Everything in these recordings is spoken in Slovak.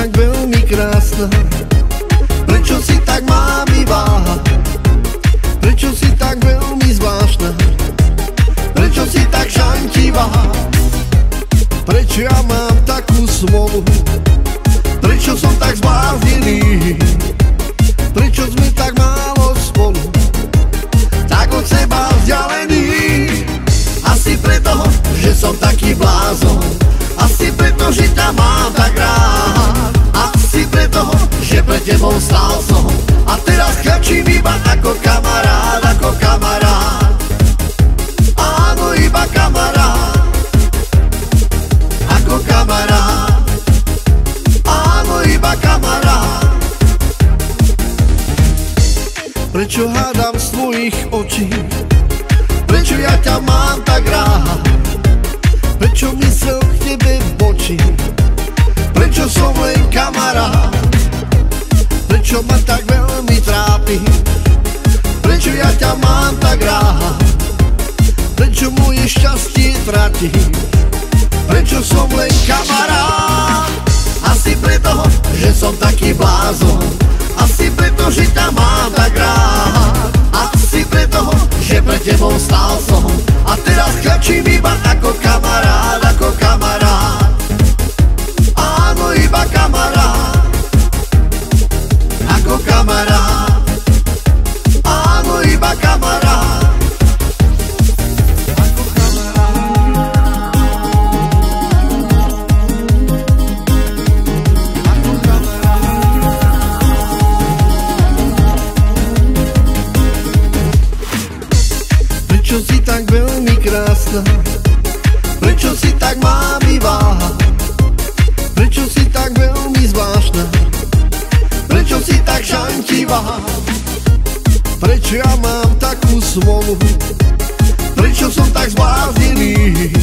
tak veľmi krásna? Prečo si tak mámi váha? Prečo si tak veľmi zvláštna? Prečo si tak šantivá? Prečo ja mám takú smolu? Prečo som Prečo hádam z tvojich očí? Prečo ja ťa mám tak rád? Prečo mysel k tebe bočí Prečo som len kamarát? Prečo ma tak veľmi trápi? Prečo ja ťa mám tak rád? Prečo moje šťastie tratí Prečo som len kamarát? Asi preto, že som taký blázon Asi preto, že ťa mám tak rád. Asi preto, že pre tebou stál som. A teraz chačím iba ako kamarád, krásna? Prečo si tak mámi váha? Prečo si tak veľmi zvláštna? Prečo si tak šantivá? Prečo ja mám takú smolu? Prečo som tak zbláznený?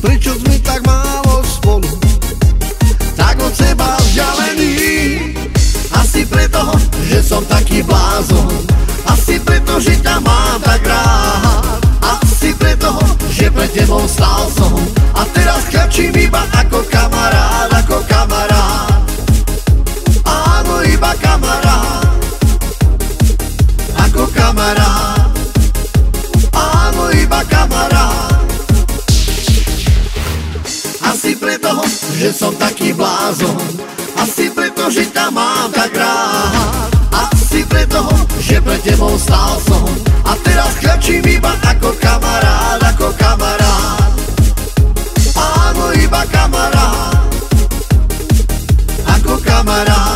Prečo sme tak málo spolu? Tak od seba vzdialený Asi preto, že som taký blázon že som taký blázon. Asi preto, že ťa mám tak rád. Asi preto, že pre tebou stál som. A teraz kľačím iba ako kamarád, ako kamarád Áno, iba kamarád Ako kamarád